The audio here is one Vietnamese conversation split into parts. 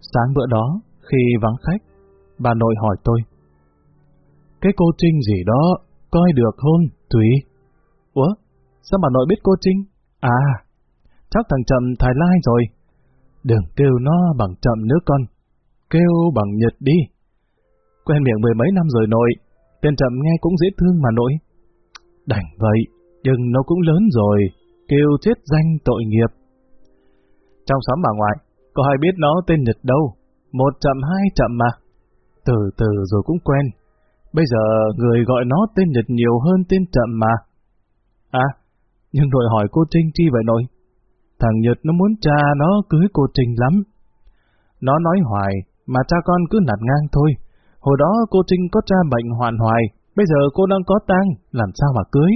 Sáng bữa đó, khi vắng khách, bà nội hỏi tôi. Cái cô Trinh gì đó, coi được không, Thủy? Ủa, sao bà nội biết cô Trinh? À, chắc thằng Trầm Thái Lai rồi. Đừng kêu nó bằng Trầm nữa con, kêu bằng Nhật đi. Quen miệng mười mấy năm rồi nội, tên Trầm nghe cũng dễ thương mà nội. Đành vậy, nhưng nó cũng lớn rồi, kêu chết danh tội nghiệp. Trong xóm bà ngoại, có ai biết nó tên Nhật đâu, một chậm hai chậm mà. Từ từ rồi cũng quen, bây giờ người gọi nó tên Nhật nhiều hơn tên chậm mà. À, nhưng nội hỏi cô Trinh chi vậy nội? Thằng Nhật nó muốn cha nó cưới cô Trinh lắm. Nó nói hoài, mà cha con cứ nạt ngang thôi. Hồi đó cô Trinh có cha bệnh hoạn hoài, bây giờ cô đang có tang, làm sao mà cưới?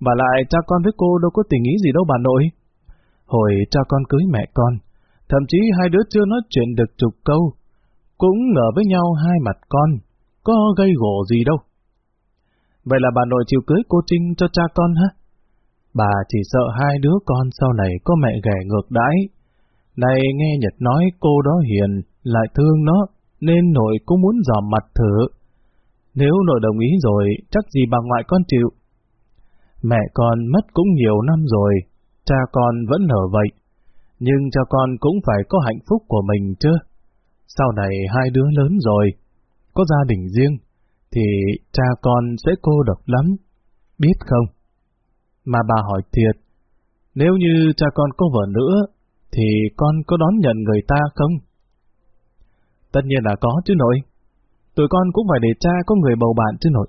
Và lại cha con với cô đâu có tình ý gì đâu bà nội. Hồi cha con cưới mẹ con, thậm chí hai đứa chưa nói chuyện được chục câu, cũng ngờ với nhau hai mặt con, có gây gỗ gì đâu. Vậy là bà nội chịu cưới cô Trinh cho cha con hả? Bà chỉ sợ hai đứa con sau này có mẹ ghẻ ngược đãi. Này nghe Nhật nói cô đó hiền, lại thương nó, nên nội cũng muốn dòm mặt thử. Nếu nội đồng ý rồi, chắc gì bà ngoại con chịu. Mẹ con mất cũng nhiều năm rồi, cha con vẫn ở vậy. Nhưng cha con cũng phải có hạnh phúc của mình chứ. Sau này hai đứa lớn rồi, có gia đình riêng, thì cha con sẽ cô độc lắm, biết không? Mà bà hỏi thiệt, nếu như cha con có vợ nữa, thì con có đón nhận người ta không? Tất nhiên là có chứ nội. Tụi con cũng phải để cha có người bầu bạn chứ nội.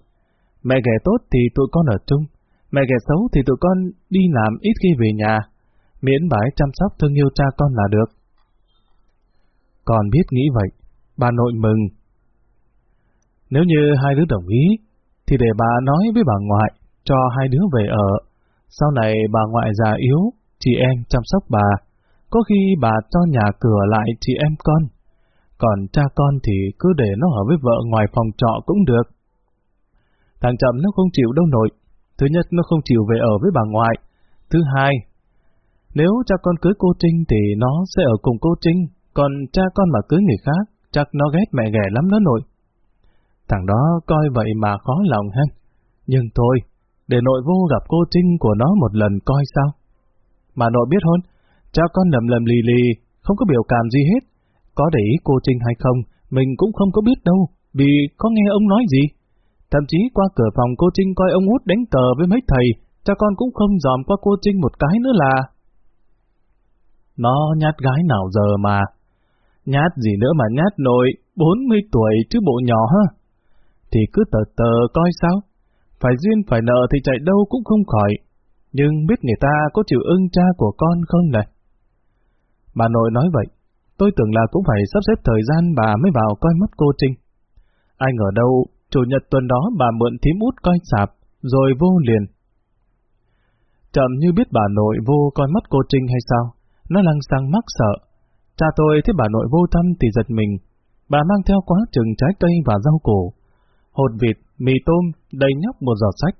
Mẹ ghẻ tốt thì tụi con ở chung, mẹ ghẻ xấu thì tụi con đi làm ít khi về nhà, miễn bà ấy chăm sóc thương yêu cha con là được. còn biết nghĩ vậy, bà nội mừng. Nếu như hai đứa đồng ý, thì để bà nói với bà ngoại, cho hai đứa về ở. Sau này bà ngoại già yếu, chị em chăm sóc bà, có khi bà cho nhà cửa lại chị em con. Còn cha con thì cứ để nó ở với vợ ngoài phòng trọ cũng được. Thằng Chậm nó không chịu đâu nội. Thứ nhất nó không chịu về ở với bà ngoại. Thứ hai, nếu cha con cưới cô Trinh thì nó sẽ ở cùng cô Trinh, còn cha con mà cưới người khác, chắc nó ghét mẹ ghẻ lắm đó nội. Thằng đó coi vậy mà khó lòng ha. Nhưng thôi, để nội vô gặp cô Trinh của nó một lần coi sao. Mà nội biết hôn, cha con lầm lầm lì lì, không có biểu cảm gì hết. Có để ý cô Trinh hay không, mình cũng không có biết đâu, vì có nghe ông nói gì. Thậm chí qua cửa phòng cô Trinh coi ông út đánh cờ với mấy thầy, cha con cũng không dòm qua cô Trinh một cái nữa là... Nó nhát gái nào giờ mà. Nhát gì nữa mà nhát nội, 40 tuổi chứ bộ nhỏ ha. Thì cứ tờ tờ coi sao. Phải duyên phải nợ thì chạy đâu cũng không khỏi. Nhưng biết người ta có chịu ưng cha của con không này? Bà nội nói vậy, tôi tưởng là cũng phải sắp xếp thời gian bà mới vào coi mắt cô Trinh. Ai ngờ đâu, chủ nhật tuần đó bà mượn thím út coi sạp, rồi vô liền. Chậm như biết bà nội vô coi mắt cô Trinh hay sao, nó lăng sang mắc sợ. Cha tôi thấy bà nội vô thăm thì giật mình. Bà mang theo quá chừng trái cây và rau củ. Hột vịt, mì tôm, đầy nhóc một giỏ sách.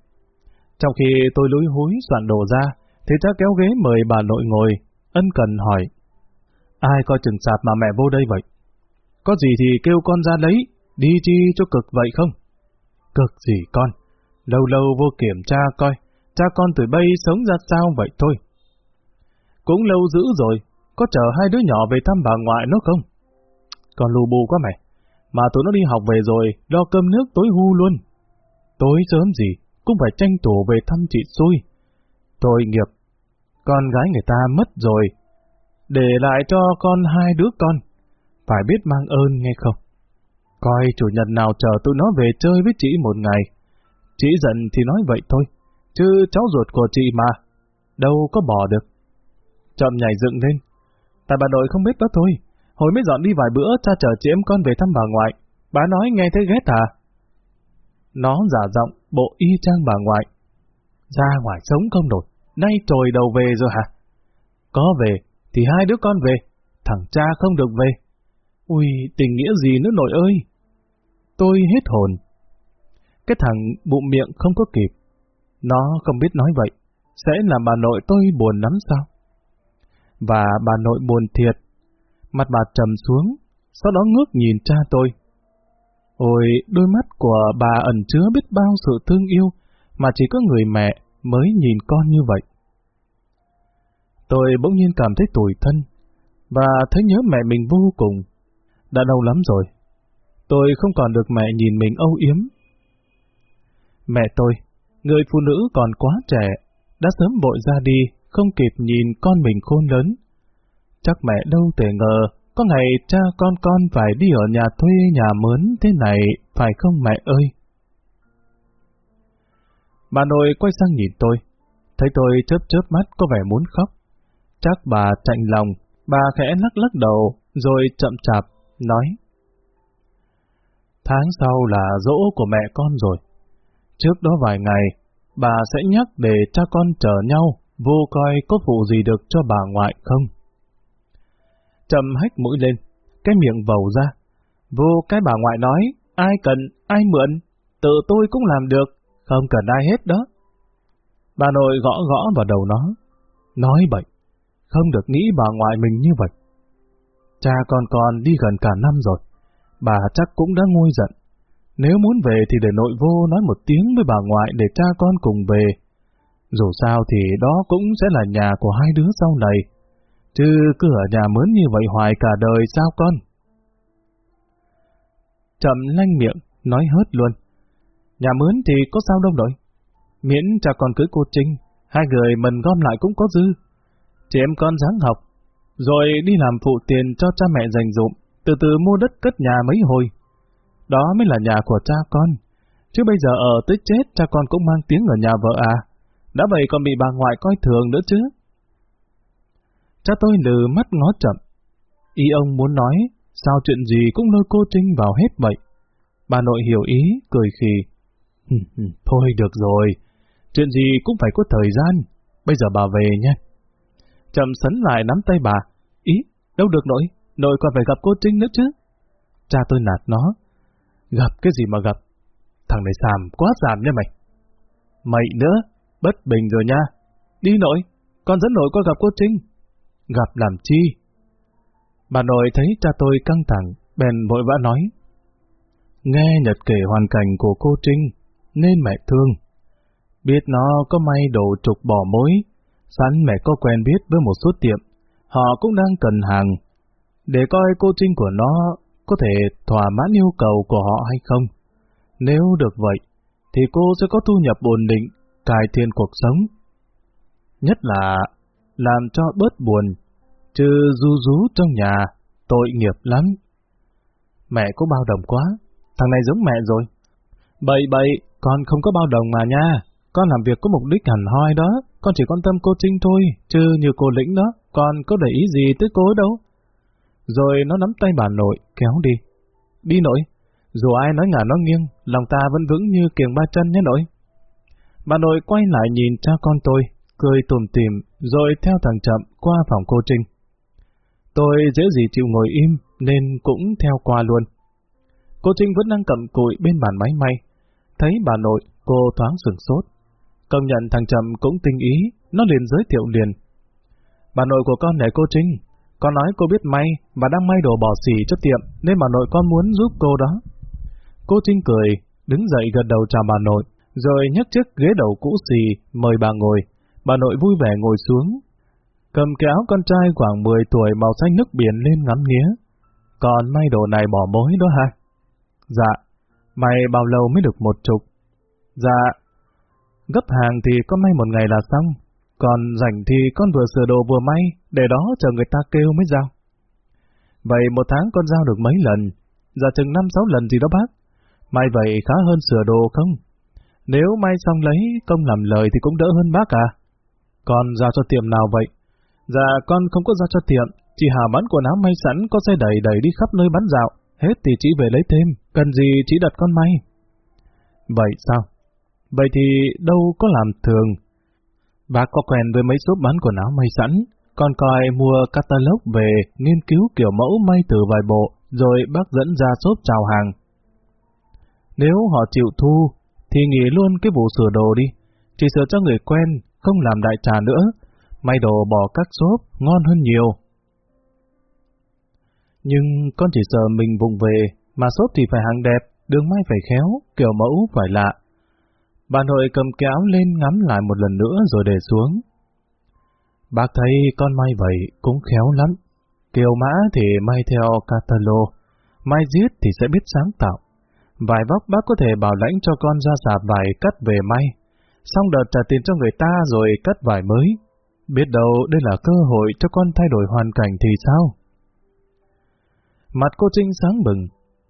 Trong khi tôi lúi húi soạn đồ ra, thì cha kéo ghế mời bà nội ngồi, ân cần hỏi. Ai coi chừng sạp mà mẹ vô đây vậy? Có gì thì kêu con ra lấy, đi chi cho cực vậy không? Cực gì con? Lâu lâu vô kiểm tra coi, cha con tuổi bay sống ra sao vậy thôi. Cũng lâu dữ rồi, có chờ hai đứa nhỏ về thăm bà ngoại nó không? Còn lù bù quá mày, mà tụi nó đi học về rồi, lo cơm nước tối hu luôn. Tối sớm gì, cũng phải tranh thủ về thăm chị xui. Tội nghiệp, con gái người ta mất rồi, để lại cho con hai đứa con, phải biết mang ơn nghe không? Coi chủ nhật nào chờ tụi nó về chơi với chị một ngày. Chị giận thì nói vậy thôi, chứ cháu ruột của chị mà, đâu có bỏ được. Chậm nhảy dựng lên. Tại bà nội không biết đó thôi. Hồi mới dọn đi vài bữa cha chở chị em con về thăm bà ngoại. Bà nói nghe thấy ghét à? Nó giả giọng, bộ y chang bà ngoại. Ra ngoài sống không nổi, nay trồi đầu về rồi hả? Có về, thì hai đứa con về, thằng cha không được về. Ui, tình nghĩa gì nữa nội ơi? Tôi hết hồn. Cái thằng bụng miệng không có kịp. Nó không biết nói vậy, sẽ làm bà nội tôi buồn lắm sao? Và bà nội buồn thiệt. Mặt bà trầm xuống, sau đó ngước nhìn cha tôi. Ôi, đôi mắt của bà ẩn chứa biết bao sự thương yêu, mà chỉ có người mẹ mới nhìn con như vậy. Tôi bỗng nhiên cảm thấy tủi thân, và thấy nhớ mẹ mình vô cùng. Đã lâu lắm rồi, tôi không còn được mẹ nhìn mình âu yếm. Mẹ tôi, người phụ nữ còn quá trẻ, đã sớm vội ra đi, không kịp nhìn con mình khôn lớn. Chắc mẹ đâu thể ngờ, có ngày cha con con phải đi ở nhà thuê nhà mướn thế này, phải không mẹ ơi? Bà nội quay sang nhìn tôi, thấy tôi chớp chớp mắt có vẻ muốn khóc. Chắc bà chạnh lòng, bà khẽ lắc lắc đầu, rồi chậm chạp, nói. Tháng sau là dỗ của mẹ con rồi. Trước đó vài ngày, bà sẽ nhắc để cha con chờ nhau, vô coi có phụ gì được cho bà ngoại không. Trầm hách mũi lên, cái miệng vầu ra. Vô cái bà ngoại nói, ai cần, ai mượn, tự tôi cũng làm được, không cần ai hết đó. Bà nội gõ gõ vào đầu nó. Nói bậy, không được nghĩ bà ngoại mình như vậy. Cha con con đi gần cả năm rồi, bà chắc cũng đã nguôi giận. Nếu muốn về thì để nội vô nói một tiếng với bà ngoại để cha con cùng về. Dù sao thì đó cũng sẽ là nhà của hai đứa sau này. Chứ cứ ở nhà mướn như vậy hoài cả đời sao con? Chậm lanh miệng, nói hớt luôn. Nhà mướn thì có sao đâu rồi, Miễn cha con cưới cô Trinh, hai người mình gom lại cũng có dư. Chị em con dáng học, rồi đi làm phụ tiền cho cha mẹ dành dụm, từ từ mua đất cất nhà mấy hồi. Đó mới là nhà của cha con. Chứ bây giờ ở tới chết cha con cũng mang tiếng ở nhà vợ à. Đã vậy còn bị bà ngoại coi thường nữa chứ. Cha tôi lừ mắt ngó chậm. Ý ông muốn nói, sao chuyện gì cũng lôi cô Trinh vào hết vậy. Bà nội hiểu ý, cười khì. Thôi được rồi, chuyện gì cũng phải có thời gian. Bây giờ bà về nhé. Chậm sấn lại nắm tay bà. Ý, đâu được nội, nội còn phải gặp cô Trinh nữa chứ. Cha tôi nạt nó. Gặp cái gì mà gặp? Thằng này xàm, quá xàm nha mày. Mày nữa, bất bình rồi nha. Đi nội, con dẫn nội qua gặp cô Trinh. Gặp làm chi? Bà nội thấy cha tôi căng thẳng, bèn vội vã nói. Nghe nhật kể hoàn cảnh của cô Trinh, nên mẹ thương. Biết nó có may đồ trục bỏ mối, sẵn mẹ có quen biết với một số tiệm, họ cũng đang cần hàng. Để coi cô Trinh của nó có thể thỏa mãn yêu cầu của họ hay không. Nếu được vậy, thì cô sẽ có thu nhập ổn định, cải thiện cuộc sống. Nhất là làm cho bớt buồn, chứ du rú trong nhà, tội nghiệp lắm. Mẹ có bao đồng quá, thằng này giống mẹ rồi. Bậy bậy, con không có bao đồng mà nha, con làm việc có mục đích hẳn hoi đó, con chỉ quan tâm cô Trinh thôi, chứ như cô Lĩnh đó, con có để ý gì tới cô đâu. Rồi nó nắm tay bà nội, kéo đi. Đi nội, dù ai nói ngả nó nghiêng, lòng ta vẫn vững như kiềng ba chân nhé nội. Bà nội quay lại nhìn cha con tôi, cười tùm tìm, rồi theo thằng chậm qua phòng cô Trinh. Tôi dễ gì chịu ngồi im, nên cũng theo qua luôn. Cô Trinh vẫn đang cầm cụi bên bàn máy may. Thấy bà nội, cô thoáng sửng sốt. Công nhận thằng Trầm cũng tinh ý, nó liền giới thiệu liền. Bà nội của con này cô Trinh, con nói cô biết may và đang may đồ bỏ xỉ cho tiệm, nên bà nội con muốn giúp cô đó. Cô Trinh cười, đứng dậy gật đầu chào bà nội, rồi nhấc chiếc ghế đầu cũ xì, mời bà ngồi. Bà nội vui vẻ ngồi xuống, cầm kéo con trai khoảng 10 tuổi màu xanh nước biển lên ngắm nghía. Còn may đồ này bỏ mối đó ha? Dạ, mày bao lâu mới được một chục? Dạ, gấp hàng thì con may một ngày là xong, còn rảnh thì con vừa sửa đồ vừa may, để đó chờ người ta kêu mới giao. Vậy một tháng con giao được mấy lần? Dạ chừng năm sáu lần gì đó bác. May vậy khá hơn sửa đồ không? Nếu may xong lấy, công làm lời thì cũng đỡ hơn bác à? Con ra cho tiệm nào vậy? Dạ con không có ra cho tiệm, chỉ hà bán quần áo may sẵn có xe đẩy đẩy đi khắp nơi bán dạo. Hết thì chỉ về lấy thêm, cần gì chỉ đặt con may. Vậy sao? Vậy thì đâu có làm thường, Bác có quen với mấy shop bán quần áo may sẵn, con coi mua catalog về nghiên cứu kiểu mẫu may từ vài bộ, rồi bác dẫn ra shop chào hàng. Nếu họ chịu thu, thì nghỉ luôn cái vụ sửa đồ đi, chỉ sửa cho người quen, không làm đại trà nữa, may đồ bỏ các xốp, ngon hơn nhiều. Nhưng con chỉ sợ mình vùng về, mà xốp thì phải hàng đẹp, đường may phải khéo, kiểu mẫu phải lạ. Bà nội cầm kéo lên ngắm lại một lần nữa rồi để xuống. Bác thấy con may vậy cũng khéo lắm. Kiều mã thì may theo catalog, may giết thì sẽ biết sáng tạo. Vài vóc bác có thể bảo lãnh cho con ra sạp vải cắt về may, xong đợt trả tiền cho người ta rồi cắt vải mới. Biết đâu đây là cơ hội cho con thay đổi hoàn cảnh thì sao? Mặt cô Trinh sáng bừng,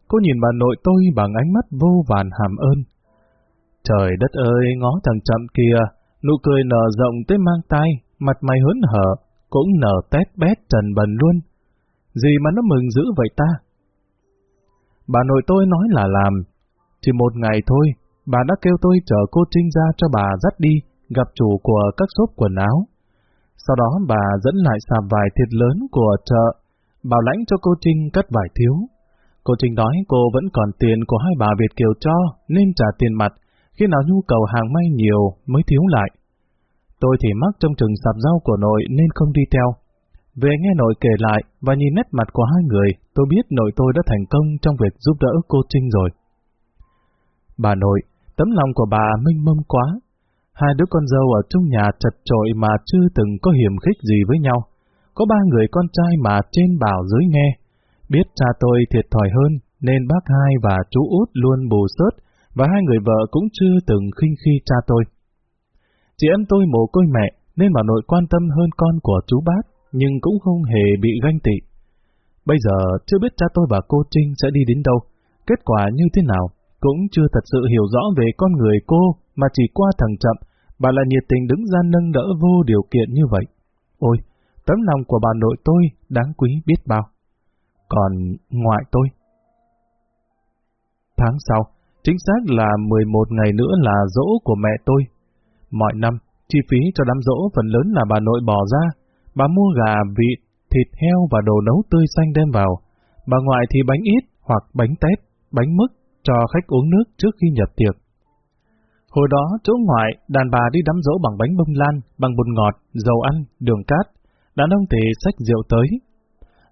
cô nhìn bà nội tôi bằng ánh mắt vô vàn hàm ơn. Trời đất ơi, ngó thằng chậm kia, nụ cười nở rộng tới mang tay, mặt mày hớn hở, cũng nở tét bét trần bần luôn. Gì mà nó mừng dữ vậy ta? Bà nội tôi nói là làm. Chỉ một ngày thôi, bà đã kêu tôi chở cô Trinh ra cho bà dắt đi, gặp chủ của các shop quần áo. Sau đó bà dẫn lại sạp vải thịt lớn của chợ, bảo lãnh cho cô Trinh cất vải thiếu. Cô Trinh nói cô vẫn còn tiền của hai bà Việt Kiều cho, nên trả tiền mặt, khi nào nhu cầu hàng may nhiều mới thiếu lại. Tôi thì mắc trong chừng sạp rau của nội nên không đi theo. Về nghe nội kể lại và nhìn nét mặt của hai người, tôi biết nội tôi đã thành công trong việc giúp đỡ cô Trinh rồi. Bà nội, tấm lòng của bà minh mông quá. Hai đứa con dâu ở trong nhà chật trội mà chưa từng có hiểm khích gì với nhau. Có ba người con trai mà trên bảo dưới nghe. Biết cha tôi thiệt thòi hơn, nên bác hai và chú út luôn bù sớt, và hai người vợ cũng chưa từng khinh khi cha tôi. Chị em tôi mồ côi mẹ, nên bà nội quan tâm hơn con của chú bác, nhưng cũng không hề bị ganh tị. Bây giờ chưa biết cha tôi và cô Trinh sẽ đi đến đâu, kết quả như thế nào, cũng chưa thật sự hiểu rõ về con người cô, mà chỉ qua thằng chậm, bà là nhiệt tình đứng ra nâng đỡ vô điều kiện như vậy. Ôi, tấm lòng của bà nội tôi đáng quý biết bao. Còn ngoại tôi? Tháng sau, chính xác là 11 ngày nữa là dỗ của mẹ tôi. Mọi năm, chi phí cho đám dỗ phần lớn là bà nội bỏ ra. Bà mua gà, vịt, thịt heo và đồ nấu tươi xanh đem vào. Bà ngoại thì bánh ít hoặc bánh tét, bánh mứt cho khách uống nước trước khi nhập tiệc. Hồi đó, chỗ ngoại, đàn bà đi đám dỗ bằng bánh bông lan, bằng bột ngọt, dầu ăn, đường cát. Đàn ông thì xách rượu tới.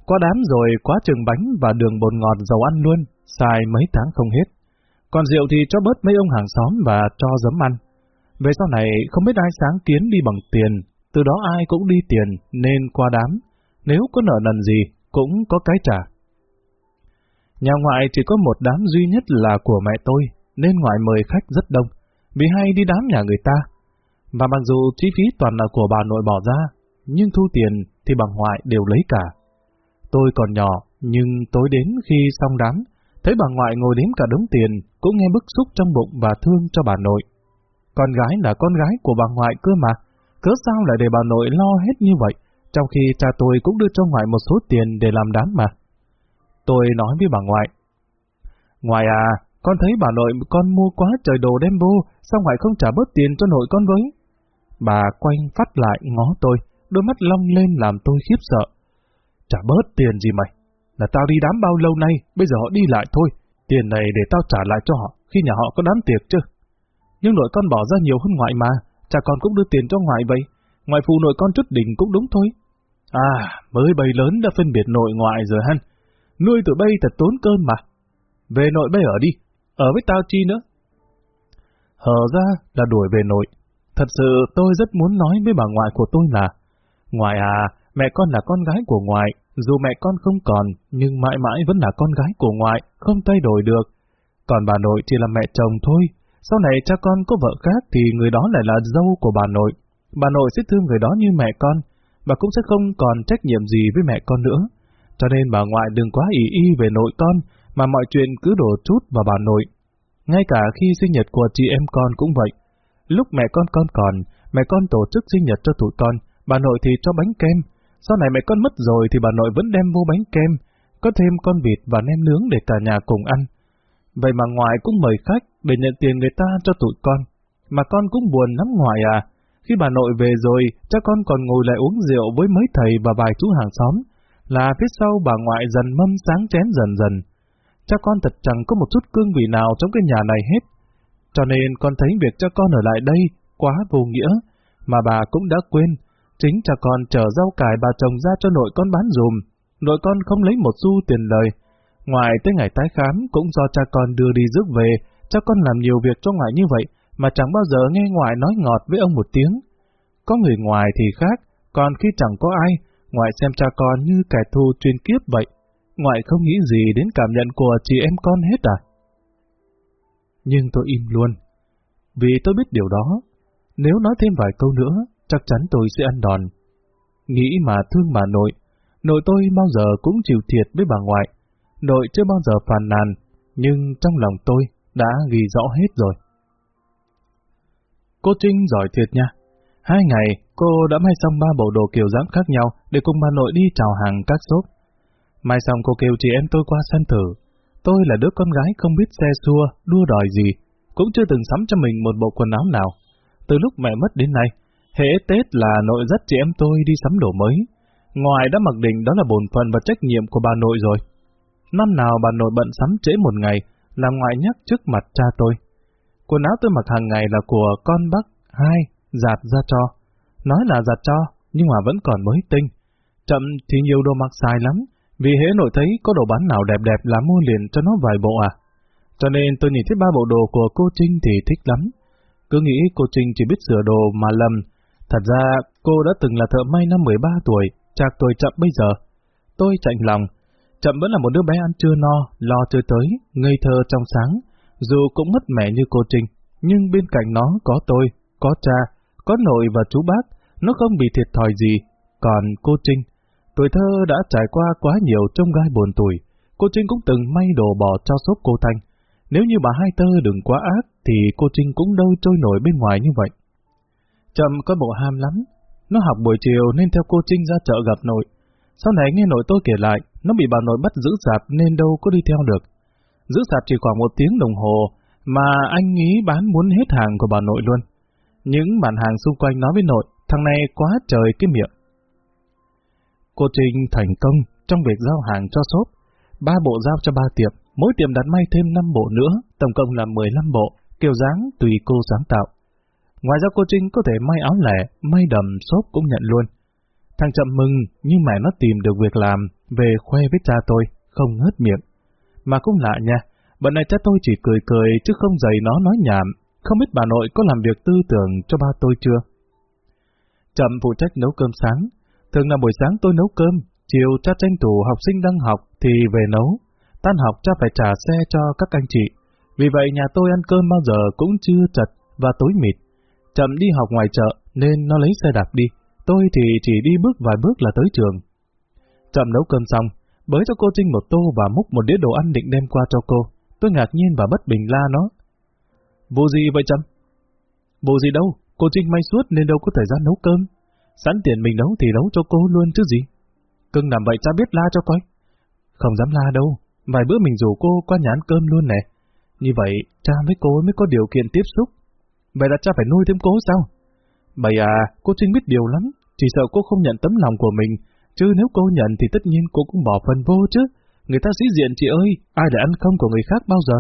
Qua đám rồi quá chừng bánh và đường bột ngọt dầu ăn luôn, xài mấy tháng không hết. Còn rượu thì cho bớt mấy ông hàng xóm và cho giấm ăn. Về sau này không biết ai sáng kiến đi bằng tiền, từ đó ai cũng đi tiền nên qua đám. Nếu có nợ nần gì, cũng có cái trả. Nhà ngoại chỉ có một đám duy nhất là của mẹ tôi, nên ngoại mời khách rất đông, vì hay đi đám nhà người ta. Và mặc dù chi phí toàn là của bà nội bỏ ra, nhưng thu tiền thì bà ngoại đều lấy cả. Tôi còn nhỏ, nhưng tối đến khi xong đám, thấy bà ngoại ngồi đếm cả đống tiền, cũng nghe bức xúc trong bụng và thương cho bà nội. Con gái là con gái của bà ngoại cơ mà, cớ sao lại để bà nội lo hết như vậy, trong khi cha tôi cũng đưa cho ngoại một số tiền để làm đám mà. Tôi nói với bà ngoại, Ngoại à, con thấy bà nội con mua quá trời đồ đem vô, sao ngoại không trả bớt tiền cho nội con với? Bà quanh phát lại ngó tôi, đôi mắt long lên làm tôi khiếp sợ. Trả bớt tiền gì mày? Là tao đi đám bao lâu nay, bây giờ họ đi lại thôi. Tiền này để tao trả lại cho họ, khi nhà họ có đám tiệc chứ. Nhưng nội con bỏ ra nhiều hơn ngoại mà, cha con cũng đưa tiền cho ngoại vậy. Ngoại phụ nội con chút đỉnh cũng đúng thôi. À, mới bầy lớn đã phân biệt nội ngoại rồi hân, Nuôi tụi bay thật tốn cơm mà. Về nội bay ở đi, ở với tao chi nữa. Hờ ra là đuổi về nội. Thật sự tôi rất muốn nói với bà ngoại của tôi là Ngoại à, mẹ con là con gái của ngoại, dù mẹ con không còn, nhưng mãi mãi vẫn là con gái của ngoại, không thay đổi được. Còn bà nội chỉ là mẹ chồng thôi, sau này cha con có vợ khác thì người đó lại là dâu của bà nội. Bà nội sẽ thương người đó như mẹ con, và cũng sẽ không còn trách nhiệm gì với mẹ con nữa. Cho nên bà ngoại đừng quá ý y về nội con, mà mọi chuyện cứ đổ chút vào bà nội. Ngay cả khi sinh nhật của chị em con cũng vậy. Lúc mẹ con con còn, mẹ con tổ chức sinh nhật cho tụi con, bà nội thì cho bánh kem. Sau này mẹ con mất rồi thì bà nội vẫn đem vô bánh kem, có thêm con vịt và nem nướng để cả nhà cùng ăn. Vậy mà ngoại cũng mời khách để nhận tiền người ta cho tụi con. Mà con cũng buồn lắm ngoại à. Khi bà nội về rồi, cha con còn ngồi lại uống rượu với mấy thầy và vài chú hàng xóm. Là phía sau bà ngoại dần mâm sáng chén dần dần. Cha con thật chẳng có một chút cương vị nào trong cái nhà này hết. Cho nên con thấy việc cho con ở lại đây quá vô nghĩa, mà bà cũng đã quên. Chính cha con chở rau cải bà chồng ra cho nội con bán dùm, nội con không lấy một xu tiền lời. Ngoài tới ngày tái khám cũng do cha con đưa đi rước về, cha con làm nhiều việc cho ngoại như vậy, mà chẳng bao giờ nghe ngoại nói ngọt với ông một tiếng. Có người ngoài thì khác, còn khi chẳng có ai, ngoại xem cha con như kẻ thù truyền kiếp vậy. Ngoại không nghĩ gì đến cảm nhận của chị em con hết à? Nhưng tôi im luôn, vì tôi biết điều đó. Nếu nói thêm vài câu nữa, chắc chắn tôi sẽ ăn đòn. Nghĩ mà thương bà nội, nội tôi bao giờ cũng chịu thiệt với bà ngoại. Nội chưa bao giờ phàn nàn, nhưng trong lòng tôi đã ghi rõ hết rồi. Cô Trinh giỏi thiệt nha. Hai ngày, cô đã may xong ba bộ đồ kiểu dáng khác nhau để cùng bà nội đi chào hàng các shop. Mai xong cô kêu chị em tôi qua sân thử. Tôi là đứa con gái không biết xe xua, đua đòi gì, cũng chưa từng sắm cho mình một bộ quần áo nào. Từ lúc mẹ mất đến nay, hễ Tết là nội dắt chị em tôi đi sắm đồ mới. Ngoài đã mặc định đó là bổn phận và trách nhiệm của bà nội rồi. Năm nào bà nội bận sắm trễ một ngày, làm ngoại nhắc trước mặt cha tôi. Quần áo tôi mặc hàng ngày là của con bác hai, giặt ra cho. Nói là giặt cho, nhưng mà vẫn còn mới tinh. Chậm thì nhiều đồ mặc xài lắm, vì hễ nội thấy có đồ bán nào đẹp đẹp là mua liền cho nó vài bộ à. Cho nên tôi nhìn thấy ba bộ đồ của cô Trinh thì thích lắm. Cứ nghĩ cô Trinh chỉ biết sửa đồ mà lầm. Thật ra cô đã từng là thợ may năm 13 tuổi, chạc tuổi chậm bây giờ. Tôi chạnh lòng. Chậm vẫn là một đứa bé ăn chưa no, lo chưa tới, ngây thơ trong sáng. Dù cũng mất mẹ như cô Trinh, nhưng bên cạnh nó có tôi, có cha, có nội và chú bác, nó không bị thiệt thòi gì. Còn cô Trinh, tuổi thơ đã trải qua quá nhiều trong gai buồn tuổi. Cô Trinh cũng từng may đồ bỏ cho sốt cô Thanh. Nếu như bà hai tơ đừng quá ác, thì cô Trinh cũng đâu trôi nổi bên ngoài như vậy. Trầm có bộ ham lắm. Nó học buổi chiều nên theo cô Trinh ra chợ gặp nội. Sau này nghe nội tôi kể lại, nó bị bà nội bắt giữ sạp nên đâu có đi theo được. Giữ sạp chỉ khoảng một tiếng đồng hồ, mà anh nghĩ bán muốn hết hàng của bà nội luôn. Những bạn hàng xung quanh nói với nội, thằng này quá trời cái miệng. Cô Trinh thành công trong việc giao hàng cho shop. Ba bộ giao cho ba tiệm, mỗi tiệm đặt may thêm 5 bộ nữa, tổng cộng là 15 bộ, kiểu dáng tùy cô sáng tạo. Ngoài ra cô Trinh có thể may áo lẻ, may đầm, shop cũng nhận luôn. Thằng chậm mừng, nhưng mẹ nó tìm được việc làm, về khoe với cha tôi, không ngớt miệng. Mà cũng lạ nha, bận này cha tôi chỉ cười cười chứ không dày nó nói nhảm, không biết bà nội có làm việc tư tưởng cho ba tôi chưa? Chậm phụ trách nấu cơm sáng, thường là buổi sáng tôi nấu cơm, chiều cha tranh thủ học sinh đang học thì về nấu, tan học cha phải trả xe cho các anh chị. Vì vậy nhà tôi ăn cơm bao giờ cũng chưa chật và tối mịt. Chậm đi học ngoài chợ nên nó lấy xe đạp đi, tôi thì chỉ đi bước vài bước là tới trường. Chậm nấu cơm xong, bới cho cô Trinh một tô và múc một đĩa đồ ăn định đem qua cho cô. Tôi ngạc nhiên và bất bình la nó. vô gì vậy Trâm? vô gì đâu, cô Trinh may suốt nên đâu có thời gian nấu cơm. Sẵn tiền mình nấu thì nấu cho cô luôn chứ gì. Cưng làm vậy cha biết la cho coi. Không dám la đâu, vài bữa mình rủ cô qua nhà ăn cơm luôn nè. Như vậy, cha với cô mới có điều kiện tiếp xúc. Vậy là cha phải nuôi thêm cô sao? Bày à, cô Trinh biết điều lắm, chỉ sợ cô không nhận tấm lòng của mình, chứ nếu cô nhận thì tất nhiên cô cũng bỏ phần vô chứ. Người ta sĩ diện chị ơi, ai để ăn không của người khác bao giờ?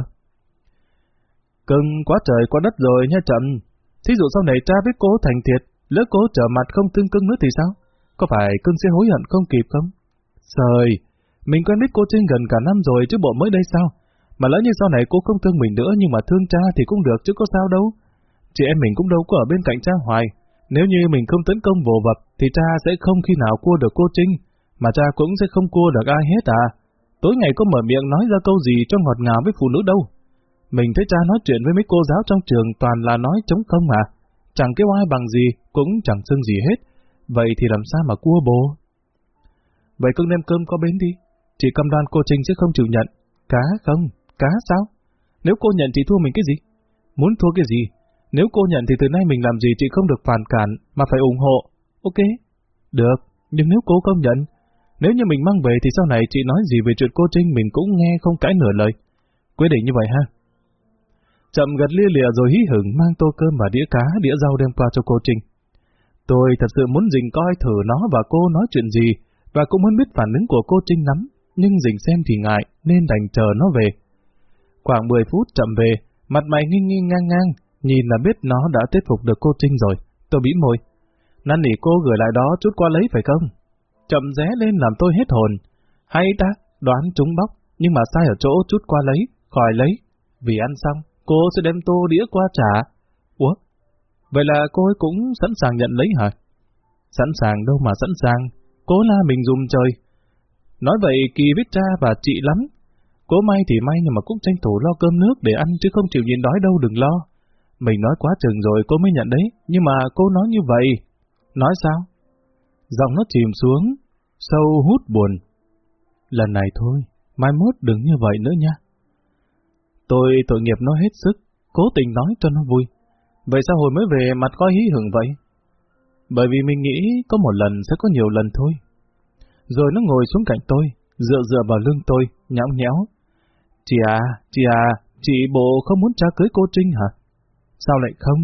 Cưng quá trời quá đất rồi nha Trần. Thí dụ sau này cha với cô thành thiệt, lỡ cô trở mặt không thương cưng nữa thì sao? Có phải cưng sẽ hối hận không kịp không? Trời, mình quen biết cô Trinh gần cả năm rồi chứ bộ mới đây sao? Mà lỡ như sau này cô không thương mình nữa nhưng mà thương cha thì cũng được chứ có sao đâu. Chị em mình cũng đâu có ở bên cạnh cha hoài. Nếu như mình không tấn công vô vật thì cha sẽ không khi nào cua được cô Trinh, mà cha cũng sẽ không cua được ai hết à. Tối ngày có mở miệng nói ra câu gì cho ngọt ngào với phụ nữ đâu. Mình thấy cha nói chuyện với mấy cô giáo trong trường toàn là nói chống không à. Chẳng kêu ai bằng gì, cũng chẳng xưng gì hết. Vậy thì làm sao mà cua bố? Vậy cưng đem cơm có bến đi. Chị cầm đoan cô Trinh sẽ không chịu nhận. Cá không? Cá sao? Nếu cô nhận thì thua mình cái gì? Muốn thua cái gì? Nếu cô nhận thì từ nay mình làm gì chị không được phản cản, mà phải ủng hộ. Ok? Được, nhưng nếu cô không nhận, nếu như mình mang về thì sau này chị nói gì về chuyện cô Trinh mình cũng nghe không cãi nửa lời. Quyết định như vậy ha. Chậm gật lia lìa rồi hí hửng mang tô cơm và đĩa cá, đĩa rau đem qua cho cô Trinh. Tôi thật sự muốn dình coi thử nó và cô nói chuyện gì, và cũng muốn biết phản ứng của cô Trinh lắm, nhưng dình xem thì ngại, nên đành chờ nó về. Khoảng 10 phút chậm về, mặt mày nghi nghi ngang ngang, nhìn là biết nó đã thuyết phục được cô Trinh rồi. Tôi bĩ môi. Năn nỉ cô gửi lại đó chút qua lấy phải không? chậm ré lên làm tôi hết hồn. Hay ta, đoán trúng bóc, nhưng mà sai ở chỗ chút qua lấy, khỏi lấy. Vì ăn xong, cô sẽ đem tô đĩa qua trả. Ủa? Vậy là cô ấy cũng sẵn sàng nhận lấy hả? Sẵn sàng đâu mà sẵn sàng, cố la mình dùng trời. Nói vậy Kỳ biết cha và chị lắm. Cố may thì may nhưng mà cũng tranh thủ lo cơm nước để ăn chứ không chịu nhìn đói đâu đừng lo. Mình nói quá chừng rồi cô mới nhận đấy, nhưng mà cô nói như vậy. Nói sao? Giọng nó chìm xuống, sâu hút buồn. Lần này thôi, mai mốt đừng như vậy nữa nha. Tôi tội nghiệp nó hết sức, cố tình nói cho nó vui. Vậy sao hồi mới về mặt có hí hưởng vậy? Bởi vì mình nghĩ có một lần sẽ có nhiều lần thôi. Rồi nó ngồi xuống cạnh tôi, dựa dựa vào lưng tôi, nhõng nhẽo. Chị à, chị à, chị bộ không muốn cha cưới cô Trinh hả? Sao lại không?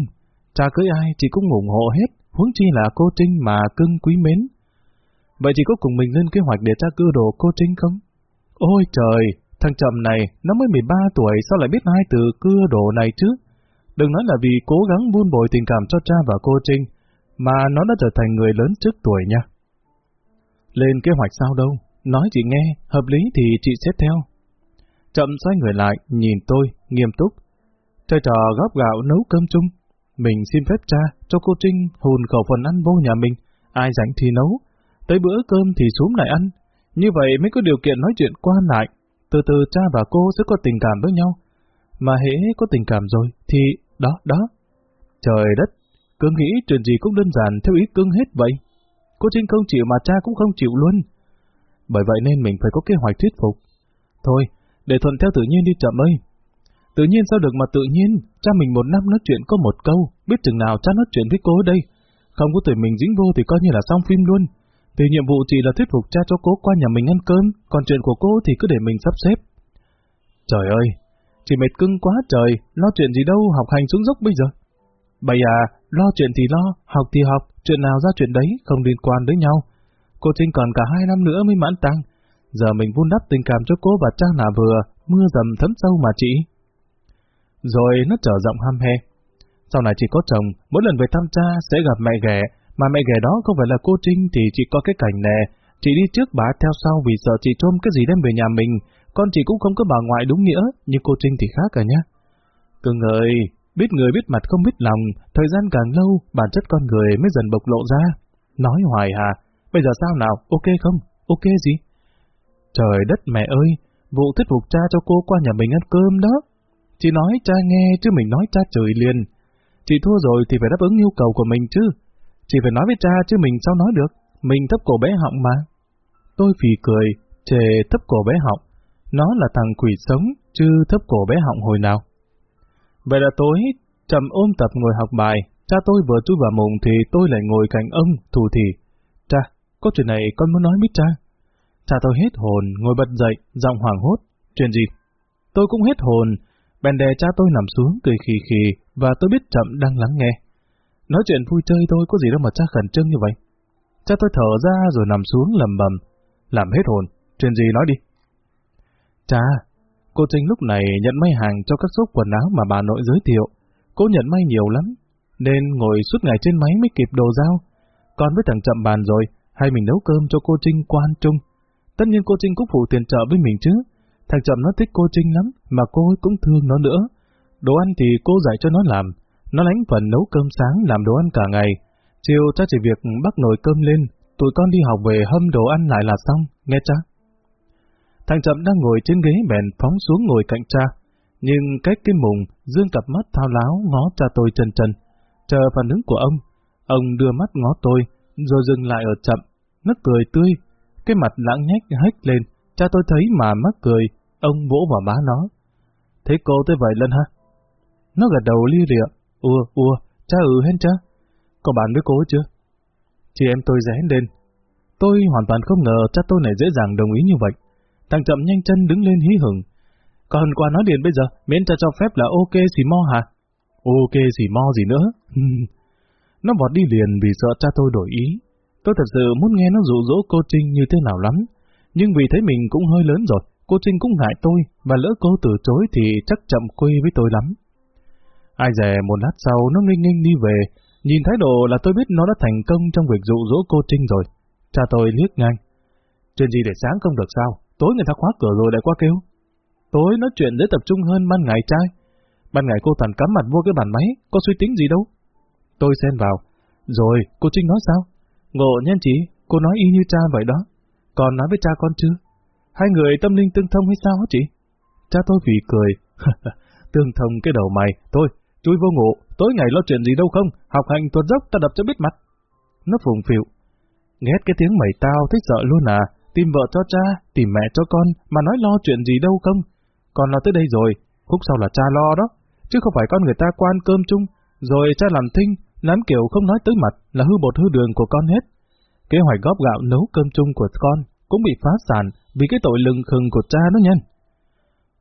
Cha cưới ai chị cũng ủng hộ hết, huống chi là cô Trinh mà cưng quý mến. Vậy chị có cùng mình lên kế hoạch để cha cưa đồ cô Trinh không? Ôi trời, thằng chậm này, nó mới 13 tuổi sao lại biết hai từ cưa đồ này chứ? Đừng nói là vì cố gắng buôn bồi tình cảm cho cha và cô Trinh, mà nó đã trở thành người lớn trước tuổi nha. Lên kế hoạch sao đâu, nói chị nghe, hợp lý thì chị sẽ theo. Chậm xoay người lại, nhìn tôi, nghiêm túc. Thầy trò góp gạo nấu cơm chung. Mình xin phép cha cho cô Trinh hùn khẩu phần ăn vô nhà mình, ai rảnh thì nấu. Tới bữa cơm thì xuống lại ăn. Như vậy mới có điều kiện nói chuyện qua lại. Từ từ cha và cô sẽ có tình cảm với nhau. Mà hễ có tình cảm rồi thì đó, đó. Trời đất, cứ nghĩ chuyện gì cũng đơn giản theo ý cưng hết vậy. Cô Trinh không chịu mà cha cũng không chịu luôn. Bởi vậy nên mình phải có kế hoạch thuyết phục. Thôi, để thuận theo tự nhiên đi chậm ơi. Tự nhiên sao được mà tự nhiên, cha mình một năm nói chuyện có một câu, biết chừng nào cha nói chuyện với cô đây. Không có tuổi mình dính vô thì coi như là xong phim luôn. Thì nhiệm vụ chỉ là thuyết phục cha cho cô qua nhà mình ăn cơm, còn chuyện của cô thì cứ để mình sắp xếp. Trời ơi, chỉ mệt cưng quá trời, lo chuyện gì đâu học hành xuống dốc bây giờ. Bây à, lo chuyện thì lo, học thì học, chuyện nào ra chuyện đấy, không liên quan đến nhau. Cô Trinh còn cả hai năm nữa mới mãn tăng. Giờ mình vun đắp tình cảm cho cô và cha là vừa, mưa dầm thấm sâu mà chị. Rồi nó trở giọng ham he. Sau này chị có chồng, mỗi lần về thăm cha sẽ gặp mẹ ghẻ, mà mẹ ghẻ đó không phải là cô Trinh thì chị có cái cảnh nè. Chị đi trước bà theo sau vì sợ chị trôm cái gì đem về nhà mình, con chị cũng không có bà ngoại đúng nghĩa, nhưng cô Trinh thì khác cả nhá. Cưng ơi, biết người biết mặt không biết lòng, thời gian càng lâu, bản chất con người mới dần bộc lộ ra. Nói hoài hà, bây giờ sao nào, ok không? Ok gì? Trời đất mẹ ơi, vụ thuyết phục cha cho cô qua nhà mình ăn cơm đó. Chị nói cha nghe chứ mình nói cha trời liền. Chị thua rồi thì phải đáp ứng nhu cầu của mình chứ. Chị phải nói với cha chứ mình sao nói được. Mình thấp cổ bé họng mà. Tôi phì cười, chề thấp cổ bé họng. Nó là thằng quỷ sống, chứ thấp cổ bé họng hồi nào. Vậy là tối, trầm ôm tập ngồi học bài, cha tôi vừa chui vào mùng thì tôi lại ngồi cạnh ông, thù thì. Cha, có chuyện này con muốn nói với cha. Cha tôi hết hồn, ngồi bật dậy, giọng hoảng hốt. Chuyện gì? Tôi cũng hết hồn, bèn đè cha tôi nằm xuống cười khì khì và tôi biết chậm đang lắng nghe. Nói chuyện vui chơi thôi có gì đâu mà cha khẩn trương như vậy. Cha tôi thở ra rồi nằm xuống lầm bầm. Làm hết hồn, chuyện gì nói đi. Cha, cô Trinh lúc này nhận may hàng cho các shop quần áo mà bà nội giới thiệu. Cô nhận may nhiều lắm, nên ngồi suốt ngày trên máy mới kịp đồ giao. Còn với thằng chậm bàn rồi, hay mình nấu cơm cho cô Trinh quan trung. Tất nhiên cô Trinh cũng phụ tiền trợ với mình chứ. Thằng chậm nó thích cô Trinh lắm, mà cô cũng thương nó nữa. Đồ ăn thì cô dạy cho nó làm. Nó lánh phần nấu cơm sáng làm đồ ăn cả ngày. Chiều cha chỉ việc bắt nồi cơm lên, tụi con đi học về hâm đồ ăn lại là xong, nghe cha? Thằng chậm đang ngồi trên ghế bèn phóng xuống ngồi cạnh cha. Nhưng cách cái mùng, dương cặp mắt thao láo ngó cha tôi chân chân. Chờ phản ứng của ông, ông đưa mắt ngó tôi, rồi dừng lại ở chậm. Nó cười tươi, cái mặt lãng nhách hếch lên. Cha tôi thấy mà mắc cười, ông vỗ vào má nó. Thế cô tới vậy lên ha? Nó gật đầu lia lịa. ua ua cha ừ hen cha? Có bạn với cô chưa? Chị em tôi rẽ lên. Tôi hoàn toàn không ngờ cha tôi này dễ dàng đồng ý như vậy. Thằng chậm nhanh chân đứng lên hí hửng. Còn qua nói điện bây giờ, miễn cha cho phép là ok xì mo hả? Ok xì mo gì nữa? nó vọt đi liền vì sợ cha tôi đổi ý. Tôi thật sự muốn nghe nó dụ dỗ cô Trinh như thế nào lắm. Nhưng vì thấy mình cũng hơi lớn rồi, cô Trinh cũng ngại tôi, và lỡ cô từ chối thì chắc chậm quê với tôi lắm. Ai dè một lát sau nó nghênh nghênh đi về, nhìn thái độ là tôi biết nó đã thành công trong việc dụ dỗ cô Trinh rồi. Cha tôi liếc ngang. Chuyện gì để sáng không được sao? Tối người ta khóa cửa rồi lại qua kêu. Tối nói chuyện dễ tập trung hơn ban ngày trai. Ban ngày cô toàn cắm mặt vô cái bàn máy, có suy tính gì đâu. Tôi xen vào. Rồi, cô Trinh nói sao? Ngộ nhân chị, cô nói y như cha vậy đó. Còn nói với cha con chưa? Hai người tâm linh tương thông hay sao hả chị? Cha tôi vì cười. tương thông cái đầu mày. Thôi, chui vô ngủ, tối ngày lo chuyện gì đâu không? Học hành tuột dốc ta đập cho biết mặt. Nó phùng phịu. Ghét cái tiếng mày tao thích sợ luôn à. Tìm vợ cho cha, tìm mẹ cho con, mà nói lo chuyện gì đâu không? Con lo tới đây rồi, khúc sau là cha lo đó. Chứ không phải con người ta quan cơm chung, rồi cha làm thinh, làm kiểu không nói tới mặt là hư bột hư đường của con hết. Kế hoạch góp gạo nấu cơm chung của con cũng bị phá sản vì cái tội lừng khừng của cha đó nhân.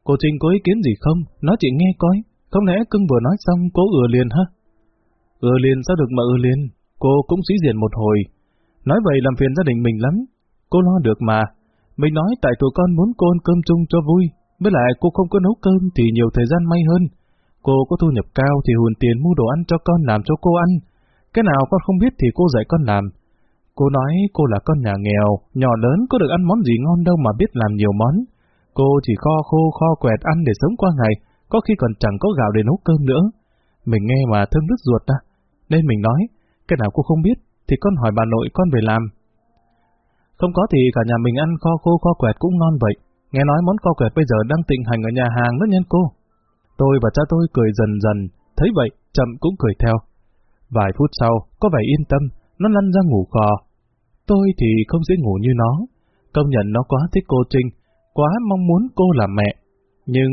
Cô Trinh có ý kiến gì không? Nói chị nghe coi. Không lẽ cưng vừa nói xong cô ừa liền hả? Ừa liền sao được mà ừa liền? Cô cũng sĩ diện một hồi. Nói vậy làm phiền gia đình mình lắm. Cô lo được mà. Mình nói tại tụi con muốn cô ăn cơm chung cho vui. Với lại cô không có nấu cơm thì nhiều thời gian may hơn. Cô có thu nhập cao thì hùn tiền mua đồ ăn cho con làm cho cô ăn. Cái nào con không biết thì cô dạy con làm. Cô nói cô là con nhà nghèo, nhỏ lớn có được ăn món gì ngon đâu mà biết làm nhiều món. Cô chỉ kho khô kho quẹt ăn để sống qua ngày, có khi còn chẳng có gạo để nấu cơm nữa. Mình nghe mà thương nước ruột ta, nên mình nói, cái nào cô không biết, thì con hỏi bà nội con về làm. Không có thì cả nhà mình ăn kho khô kho quẹt cũng ngon vậy. Nghe nói món kho quẹt bây giờ đang tịnh hành ở nhà hàng đó nhân cô. Tôi và cha tôi cười dần dần, thấy vậy, chậm cũng cười theo. Vài phút sau, có vẻ yên tâm, nó lăn ra ngủ khò. Tôi thì không dễ ngủ như nó. Công nhận nó quá thích cô Trinh, quá mong muốn cô làm mẹ. Nhưng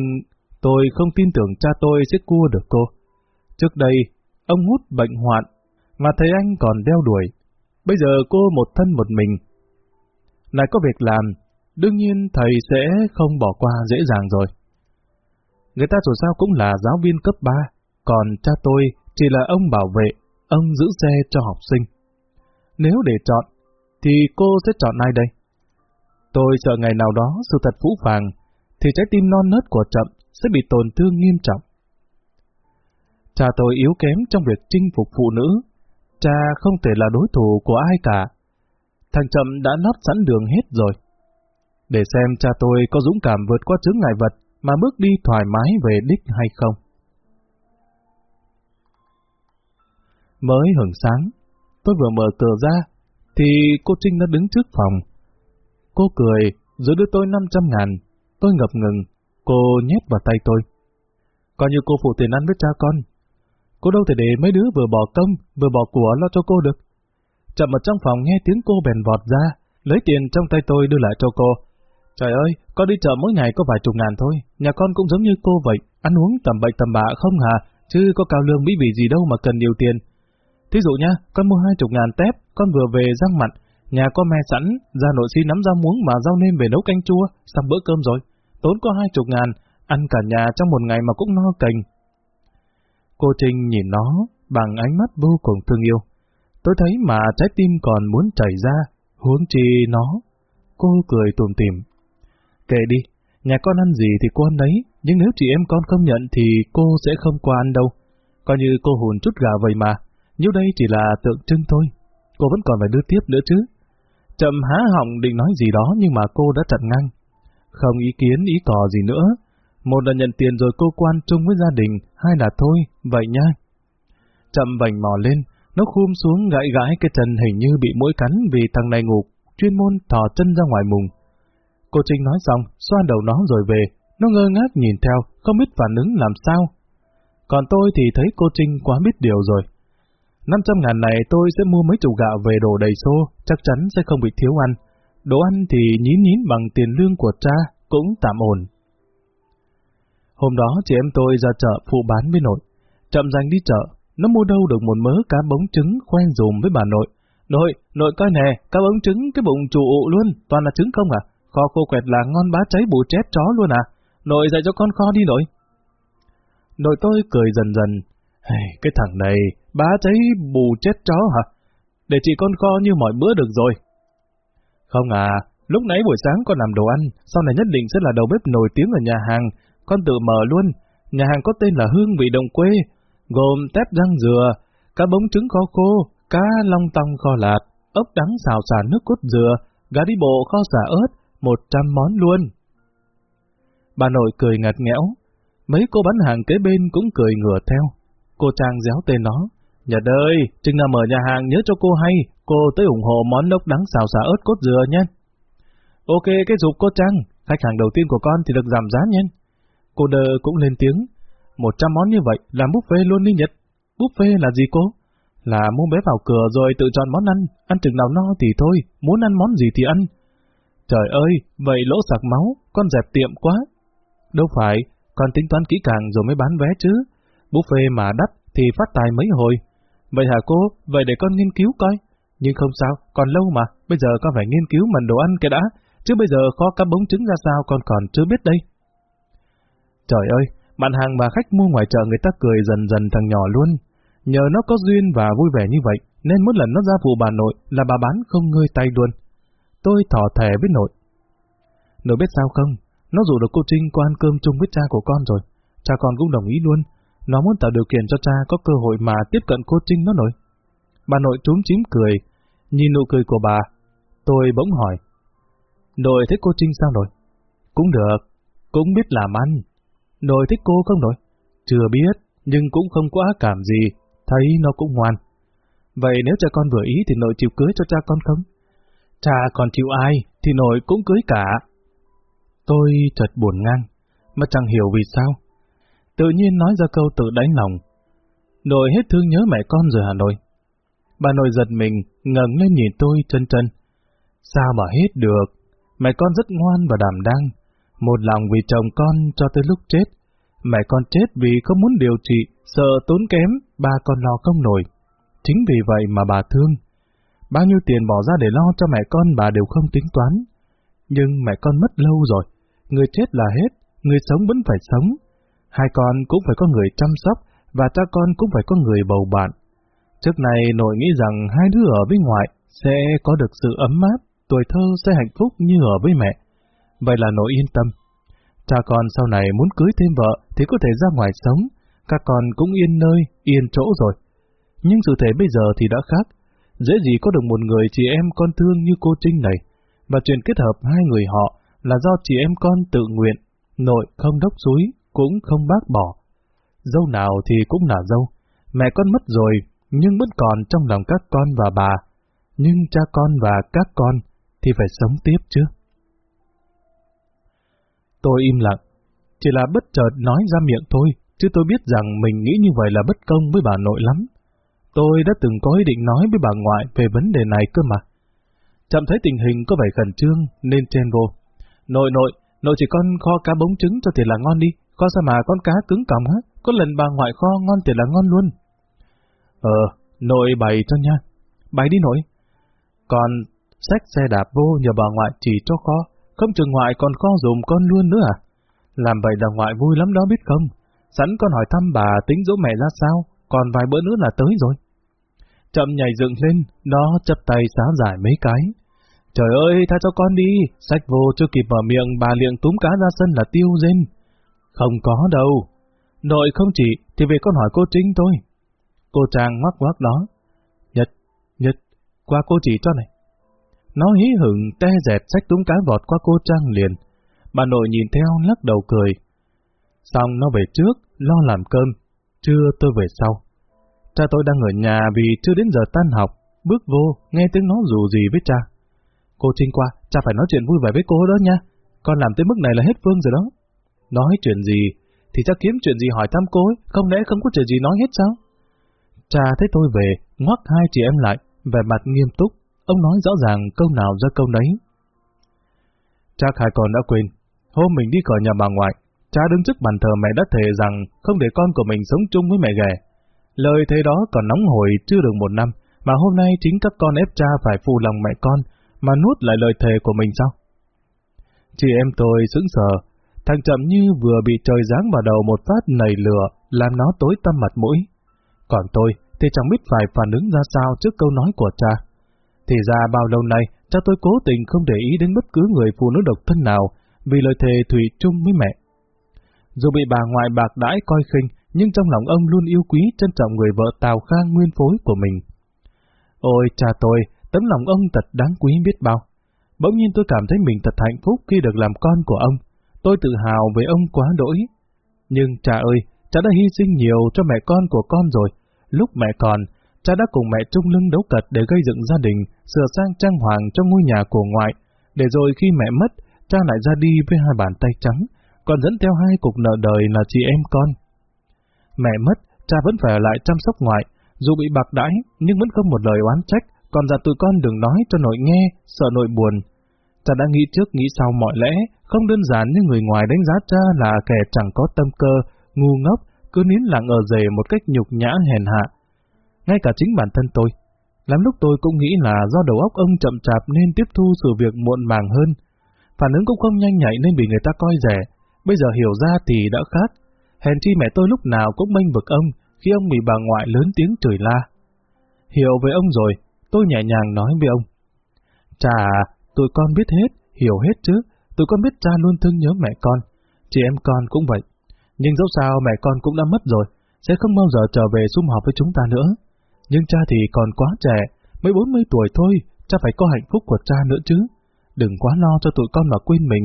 tôi không tin tưởng cha tôi sẽ cua được cô. Trước đây, ông hút bệnh hoạn, mà thấy anh còn đeo đuổi. Bây giờ cô một thân một mình. Lại có việc làm, đương nhiên thầy sẽ không bỏ qua dễ dàng rồi. Người ta dù sao cũng là giáo viên cấp 3, còn cha tôi chỉ là ông bảo vệ, ông giữ xe cho học sinh. Nếu để chọn, thì cô sẽ chọn ai đây? Tôi sợ ngày nào đó sự thật phũ phàng, thì trái tim non nớt của Chậm sẽ bị tổn thương nghiêm trọng. Cha tôi yếu kém trong việc chinh phục phụ nữ. Cha không thể là đối thủ của ai cả. Thằng Chậm đã lót sẵn đường hết rồi. Để xem cha tôi có dũng cảm vượt qua chướng ngại vật mà bước đi thoải mái về đích hay không. Mới hưởng sáng, tôi vừa mở cửa ra, thì cô Trinh đã đứng trước phòng. Cô cười, rồi đưa tôi 500 ngàn. Tôi ngập ngừng, cô nhét vào tay tôi. Coi như cô phụ tiền ăn với cha con. Cô đâu thể để mấy đứa vừa bỏ công, vừa bỏ của lo cho cô được. Chậm ở trong phòng nghe tiếng cô bèn vọt ra, lấy tiền trong tay tôi đưa lại cho cô. Trời ơi, con đi chợ mỗi ngày có vài chục ngàn thôi, nhà con cũng giống như cô vậy, ăn uống tầm bậy tầm bạ không hả, chứ có cao lương mỹ vị gì đâu mà cần nhiều tiền. Thí dụ nha, con mua hai chục ngàn tép, con vừa về răng mặn, nhà có me sẵn, ra nội xin nắm rau muống mà rau nêm về nấu canh chua, xong bữa cơm rồi. Tốn có hai chục ngàn, ăn cả nhà trong một ngày mà cũng no cành. Cô Trinh nhìn nó bằng ánh mắt vô cùng thương yêu. Tôi thấy mà trái tim còn muốn chảy ra, huống chi nó. Cô cười tùm tìm. Kệ đi, nhà con ăn gì thì cô ăn đấy, nhưng nếu chị em con không nhận thì cô sẽ không qua ăn đâu. Coi như cô hùn chút gà vậy mà, như đây chỉ là tượng trưng thôi. Cô vẫn còn phải đưa tiếp nữa chứ. Chậm há họng định nói gì đó nhưng mà cô đã chặn ngang. Không ý kiến ý cò gì nữa. Một là nhận tiền rồi cô quan trung với gia đình, hai là thôi, vậy nha. Chậm vành mò lên, nó khum xuống gãi gãi cái chân hình như bị mũi cắn vì thằng này ngủ, chuyên môn thò chân ra ngoài mùng. Cô Trinh nói xong, xoa đầu nó rồi về, nó ngơ ngác nhìn theo, không biết phản ứng làm sao. Còn tôi thì thấy cô Trinh quá biết điều rồi. 500 ngàn này tôi sẽ mua mấy chục gạo về đồ đầy xô, chắc chắn sẽ không bị thiếu ăn. Đồ ăn thì nhín nhín bằng tiền lương của cha, cũng tạm ổn. Hôm đó chị em tôi ra chợ phụ bán với nội. Chậm dành đi chợ, nó mua đâu được một mớ cá bóng trứng khoen dùm với bà nội. Nội, nội coi nè, cá bóng trứng cái bụng trụ luôn, toàn là trứng không à? Kho khô quẹt là ngon bá cháy bù chét chó luôn à? Nội dạy cho con kho đi nội. Nội tôi cười dần dần. Hey, cái thằng này, bá cháy bù chết chó hả? Để chị con kho như mọi bữa được rồi. Không à, lúc nãy buổi sáng con làm đồ ăn, sau này nhất định sẽ là đầu bếp nổi tiếng ở nhà hàng. Con tự mở luôn. Nhà hàng có tên là Hương Vị Đồng Quê, gồm tép răng dừa, cá bống trứng kho khô, cá long tong kho lạt, ốc đắng xào xả nước cốt dừa, gà đi bộ kho xả ớt, một trăm món luôn. Bà nội cười ngặt nghẽo, mấy cô bán hàng kế bên cũng cười ngửa theo. Cô Trang déo tên nó, Nhật ơi, chừng nào mở nhà hàng nhớ cho cô hay, cô tới ủng hộ món nốc đắng xào xả ớt cốt dừa nhé. Ok, cái dục cô Trang, khách hàng đầu tiên của con thì được giảm giá nhé. Cô đơ cũng lên tiếng, một trăm món như vậy làm buffet luôn đi Nhật. Buffet là gì cô? Là mua bé vào cửa rồi tự chọn món ăn, ăn chừng nào no thì thôi, muốn ăn món gì thì ăn. Trời ơi, vậy lỗ sặc máu, con dẹp tiệm quá. Đâu phải, con tính toán kỹ càng rồi mới bán vé chứ. Buffet mà đắt thì phát tài mấy hồi. Vậy hả cô, vậy để con nghiên cứu coi. Nhưng không sao, còn lâu mà, bây giờ con phải nghiên cứu mần đồ ăn cái đã, chứ bây giờ kho cá bóng trứng ra sao con còn chưa biết đây. Trời ơi, bạn hàng và khách mua ngoài chợ người ta cười dần dần thằng nhỏ luôn. Nhờ nó có duyên và vui vẻ như vậy, nên mỗi lần nó ra phụ bà nội là bà bán không ngơi tay luôn. Tôi thỏ thẻ với nội. Nội biết sao không? Nó rủ được cô Trinh qua ăn cơm chung với cha của con rồi. Cha con cũng đồng ý luôn. Nó muốn tạo điều kiện cho cha có cơ hội mà tiếp cận cô Trinh nó nội. Bà nội trúng chím cười. Nhìn nụ cười của bà, tôi bỗng hỏi. Nội thích cô Trinh sao nội? Cũng được, cũng biết làm ăn. Nội thích cô không nội? Chưa biết, nhưng cũng không có ác cảm gì, thấy nó cũng ngoan. Vậy nếu cha con vừa ý thì nội chịu cưới cho cha con không? Cha còn chịu ai thì nội cũng cưới cả. Tôi chợt buồn ngang, mà chẳng hiểu vì sao. Tự nhiên nói ra câu tự đánh lòng. Nội hết thương nhớ mẹ con rồi Hà Nội. Bà nội giật mình, ngẩng lên nhìn tôi chân chân. Sao mà hết được? Mẹ con rất ngoan và đảm đang. Một lòng vì chồng con cho tới lúc chết. Mẹ con chết vì không muốn điều trị, sợ tốn kém, ba con lo không nổi. Chính vì vậy mà bà thương. Bao nhiêu tiền bỏ ra để lo cho mẹ con bà đều không tính toán. Nhưng mẹ con mất lâu rồi. Người chết là hết, người sống vẫn phải sống. Hai con cũng phải có người chăm sóc, và cha con cũng phải có người bầu bạn. Trước này nội nghĩ rằng hai đứa ở với ngoại sẽ có được sự ấm áp, tuổi thơ sẽ hạnh phúc như ở với mẹ. Vậy là nội yên tâm. Cha con sau này muốn cưới thêm vợ thì có thể ra ngoài sống, các con cũng yên nơi, yên chỗ rồi. Nhưng sự thể bây giờ thì đã khác. Dễ gì có được một người chị em con thương như cô Trinh này, và chuyện kết hợp hai người họ là do chị em con tự nguyện, nội không đốc suối, cũng không bác bỏ. Dâu nào thì cũng là dâu, mẹ con mất rồi, nhưng vẫn còn trong lòng các con và bà, nhưng cha con và các con thì phải sống tiếp chứ. Tôi im lặng, chỉ là bất chợt nói ra miệng thôi, chứ tôi biết rằng mình nghĩ như vậy là bất công với bà nội lắm. Tôi đã từng có ý định nói với bà ngoại về vấn đề này cơ mà. Chậm thấy tình hình có vẻ khẩn trương nên chen vô. Nội nội, nội chỉ con kho cá bống trứng cho thiệt là ngon đi, con sao mà con cá cứng còng hết, có lần bà ngoại kho ngon thì là ngon luôn. Ờ, nội bày cho nha. Bày đi nội. Còn xách xe đạp vô nhờ bà ngoại chỉ cho kho, không chừng ngoại còn kho dùm con luôn nữa à? Làm vậy là ngoại vui lắm đó biết không? Sẵn con hỏi thăm bà tính dỗ mẹ ra sao, còn vài bữa nữa là tới rồi. Chậm nhảy dựng lên, nó chập tay xá giải mấy cái. Trời ơi, tha cho con đi, sách vô chưa kịp mở miệng bà liệng túm cá ra sân là tiêu rên. Không có đâu. Nội không chỉ, thì về con hỏi cô Trinh thôi. Cô Trang ngoắc ngoắc đó. Nhật, Nhật, qua cô chỉ cho này. Nó hí hửng te dẹt sách túng cái vọt qua cô Trang liền. Bà nội nhìn theo lắc đầu cười. Xong nó về trước, lo làm cơm. Trưa tôi về sau. Cha tôi đang ở nhà vì chưa đến giờ tan học. Bước vô, nghe tiếng nó dù gì với cha. Cô Trinh qua, cha phải nói chuyện vui vẻ với cô đó nha. Con làm tới mức này là hết phương rồi đó. Nói chuyện gì, thì cha kiếm chuyện gì hỏi thăm cô ấy, không lẽ không có chuyện gì nói hết sao? Cha thấy tôi về, ngoắc hai chị em lại, vẻ mặt nghiêm túc, ông nói rõ ràng câu nào ra câu nấy. Chắc hai con đã quên, hôm mình đi khỏi nhà bà ngoại, cha đứng trước bàn thờ mẹ đã thề rằng không để con của mình sống chung với mẹ ghẻ. Lời thế đó còn nóng hổi chưa được một năm, mà hôm nay chính các con ép cha phải phụ lòng mẹ con, mà nuốt lại lời thề của mình sao? Chị em tôi sững sờ, thằng chậm như vừa bị trời giáng vào đầu một phát nầy lửa, làm nó tối tăm mặt mũi. Còn tôi thì chẳng biết phải phản ứng ra sao trước câu nói của cha. Thì ra bao lâu nay, cha tôi cố tình không để ý đến bất cứ người phụ nữ độc thân nào vì lời thề thủy chung với mẹ. Dù bị bà ngoại bạc đãi coi khinh, nhưng trong lòng ông luôn yêu quý trân trọng người vợ Tào Khang nguyên phối của mình. Ôi cha tôi, tấm lòng ông thật đáng quý biết bao. Bỗng nhiên tôi cảm thấy mình thật hạnh phúc khi được làm con của ông. Tôi tự hào với ông quá đỗi. Nhưng cha ơi, cha đã hy sinh nhiều cho mẹ con của con rồi. Lúc mẹ còn, cha đã cùng mẹ trung lưng đấu cật để gây dựng gia đình, sửa sang trang hoàng cho ngôi nhà của ngoại. Để rồi khi mẹ mất, cha lại ra đi với hai bàn tay trắng, còn dẫn theo hai cục nợ đời là chị em con. Mẹ mất, cha vẫn phải ở lại chăm sóc ngoại, dù bị bạc đãi nhưng vẫn không một lời oán trách, còn dặn tụi con đừng nói cho nội nghe, sợ nội buồn. Cha đã nghĩ trước nghĩ sau mọi lẽ, không đơn giản như người ngoài đánh giá cha là kẻ chẳng có tâm cơ, ngu ngốc, cứ nín lặng ở rể một cách nhục nhã hèn hạ. Ngay cả chính bản thân tôi, lắm lúc tôi cũng nghĩ là do đầu óc ông chậm chạp nên tiếp thu sự việc muộn màng hơn. Phản ứng cũng không nhanh nhạy nên bị người ta coi rẻ, bây giờ hiểu ra thì đã khác. Hèn chi mẹ tôi lúc nào cũng mênh vực ông khi ông bị bà ngoại lớn tiếng chửi la. Hiểu về ông rồi, tôi nhẹ nhàng nói với ông. Chà, tụi con biết hết, hiểu hết chứ, tụi con biết cha luôn thương nhớ mẹ con, chị em con cũng vậy. Nhưng dẫu sao mẹ con cũng đã mất rồi, sẽ không bao giờ trở về sum họp với chúng ta nữa. Nhưng cha thì còn quá trẻ, mới 40 tuổi thôi, cha phải có hạnh phúc của cha nữa chứ. Đừng quá lo cho tụi con mà quên mình.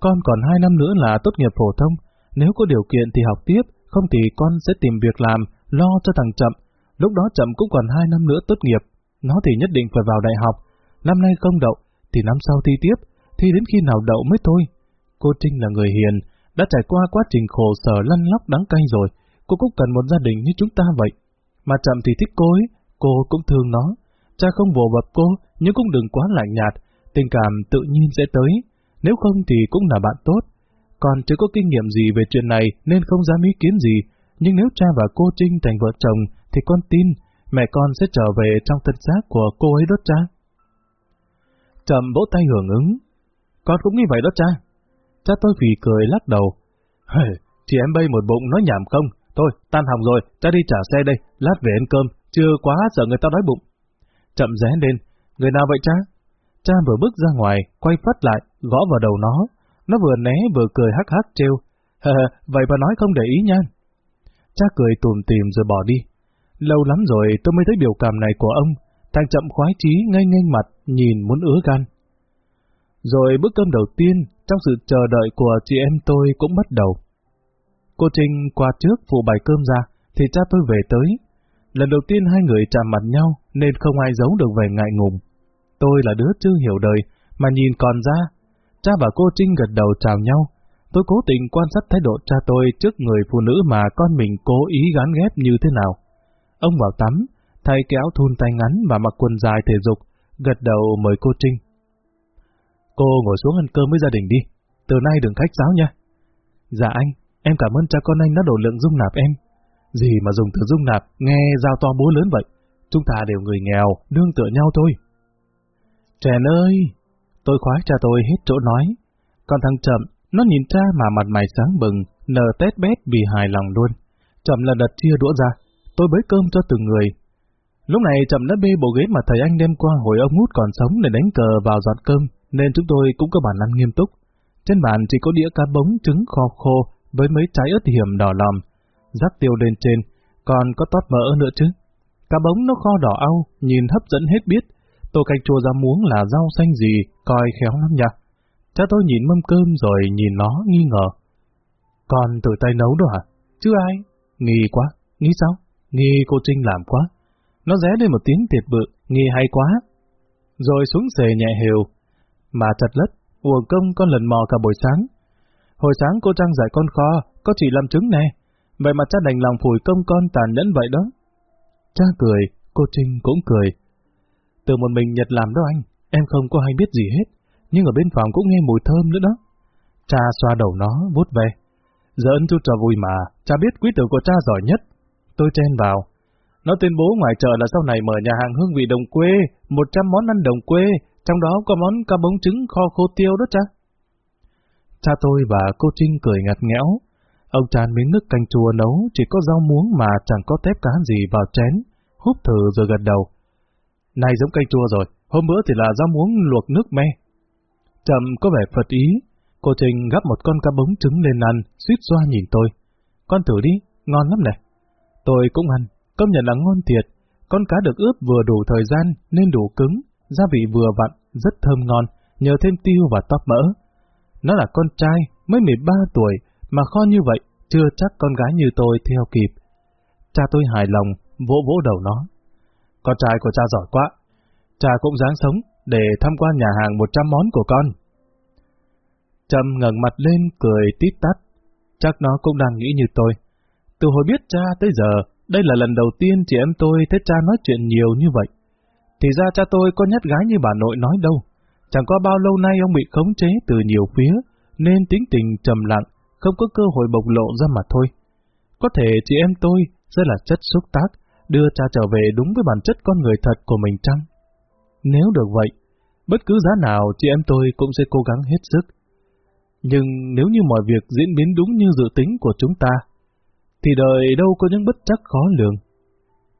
Con còn hai năm nữa là tốt nghiệp phổ thông, nếu có điều kiện thì học tiếp, không thì con sẽ tìm việc làm, lo cho thằng Chậm. Lúc đó Chậm cũng còn hai năm nữa tốt nghiệp, nó thì nhất định phải vào đại học. Năm nay không đậu, thì năm sau thi tiếp, thi đến khi nào đậu mới thôi. Cô Trinh là người hiền, đã trải qua quá trình khổ sở lăn lóc đắng cay rồi, cô cũng cần một gia đình như chúng ta vậy. Mà chậm thì thích cô ấy, cô cũng thương nó. Cha không vồ vập cô, nhưng cũng đừng quá lạnh nhạt, tình cảm tự nhiên sẽ tới. Nếu không thì cũng là bạn tốt. Còn chưa có kinh nghiệm gì về chuyện này nên không dám ý kiến gì, nhưng nếu cha và cô Trinh thành vợ chồng thì con tin mẹ con sẽ trở về trong thân xác của cô ấy đó cha. Trầm vỗ tay hưởng ứng. Con cũng nghĩ vậy đó cha. Cha tôi phì cười lắc đầu. Hey, chị em bay một bụng nói nhảm không? Thôi, tan học rồi, cha đi trả xe đây, lát về ăn cơm, chưa quá sợ người ta đói bụng. Chậm rẽ lên, người nào vậy cha? Cha vừa bước ra ngoài, quay phát lại, gõ vào đầu nó. Nó vừa né vừa cười hắc hắc trêu. Hờ, vậy mà nói không để ý nha. Cha cười tùm tìm rồi bỏ đi. Lâu lắm rồi tôi mới thấy biểu cảm này của ông. Thằng chậm khoái chí ngay nghênh mặt, nhìn muốn ứa gan. Rồi bữa cơm đầu tiên, trong sự chờ đợi của chị em tôi cũng bắt đầu. Cô Trinh qua trước phụ bài cơm ra, thì cha tôi về tới. Lần đầu tiên hai người chạm mặt nhau, nên không ai giấu được vẻ ngại ngùng. Tôi là đứa chưa hiểu đời, mà nhìn còn ra. Cha và cô Trinh gật đầu chào nhau. Tôi cố tình quan sát thái độ cha tôi trước người phụ nữ mà con mình cố ý gán ghép như thế nào. Ông vào tắm, thay kéo thun tay ngắn và mặc quần dài thể dục, gật đầu mời cô Trinh. Cô ngồi xuống ăn cơm với gia đình đi, từ nay đừng khách sáo nha. Dạ anh, em cảm ơn cha con anh đã đổ lượng dung nạp em. Gì mà dùng từ dung nạp, nghe giao to búa lớn vậy. Chúng ta đều người nghèo, đương tựa nhau thôi. Trèn ơi! Tôi khoái cha tôi hết chỗ nói. Còn thằng Chậm, nó nhìn cha mà mặt mày sáng bừng, nở tét bét vì hài lòng luôn. Chậm là đặt chia đũa ra, tôi bới cơm cho từng người. Lúc này Chậm đã bê bộ ghế mà thầy anh đem qua hồi ông út còn sống để đánh cờ vào giọt cơm, nên chúng tôi cũng có bản ăn nghiêm túc. Trên bàn chỉ có đĩa cá bống trứng kho khô với mấy trái ớt hiểm đỏ lòm, rắc tiêu lên trên, còn có tót mỡ nữa chứ. Cá bống nó kho đỏ au, nhìn hấp dẫn hết biết. Tô canh chua ra muống là rau xanh gì, coi khéo lắm nha. Cha tôi nhìn mâm cơm rồi nhìn nó nghi ngờ. còn tự tay nấu đó hả? Chứ ai? Nghi quá. Nghi sao? Nghi cô Trinh làm quá. Nó ré lên một tiếng tiệt bự, nghi hay quá. Rồi xuống xề nhẹ hiểu. Mà chặt lất, uổng công con lần mò cả buổi sáng. Hồi sáng cô Trang dạy con kho, có chỉ làm trứng nè. Vậy mà cha đành lòng phủi công con tàn nhẫn vậy đó. Cha cười, cô Trinh cũng cười. Từ một mình Nhật làm đó anh, em không có hay biết gì hết, nhưng ở bên phòng cũng nghe mùi thơm nữa đó. Cha xoa đầu nó, vuốt về. Giờ ân chú trò vui mà, cha biết quý tử của cha giỏi nhất. Tôi chen vào. Nó tuyên bố ngoài chợ là sau này mở nhà hàng hương vị đồng quê, 100 món ăn đồng quê, trong đó có món cá bống trứng kho khô tiêu đó cha. Cha tôi và cô Trinh cười ngặt nghẽo. Ông tràn miếng nước canh chua nấu chỉ có rau muống mà chẳng có tép cá gì vào chén, húp thử rồi gật đầu. Này giống canh chua rồi, hôm bữa thì là rau muống luộc nước me. Chậm có vẻ phật ý, cô Trinh gắp một con cá bống trứng lên ăn, suýt xoa nhìn tôi. Con thử đi, ngon lắm này. Tôi cũng ăn, công nhận là ngon thiệt. Con cá được ướp vừa đủ thời gian nên đủ cứng, gia vị vừa vặn, rất thơm ngon, nhờ thêm tiêu và tóp mỡ. Nó là con trai, mới 13 tuổi, mà kho như vậy, chưa chắc con gái như tôi theo kịp. Cha tôi hài lòng, vỗ vỗ đầu nó. Con trai của cha giỏi quá. Cha cũng dáng sống để tham quan nhà hàng 100 món của con. Trầm ngẩng mặt lên cười tít tắt. Chắc nó cũng đang nghĩ như tôi. Từ hồi biết cha tới giờ, đây là lần đầu tiên chị em tôi thấy cha nói chuyện nhiều như vậy. Thì ra cha tôi có nhát gái như bà nội nói đâu. Chẳng có bao lâu nay ông bị khống chế từ nhiều phía, nên tính tình trầm lặng, không có cơ hội bộc lộ ra mà thôi. Có thể chị em tôi sẽ là chất xúc tác, đưa cha trở về đúng với bản chất con người thật của mình chăng? Nếu được vậy, bất cứ giá nào chị em tôi cũng sẽ cố gắng hết sức. Nhưng nếu như mọi việc diễn biến đúng như dự tính của chúng ta, thì đời đâu có những bất chắc khó lường.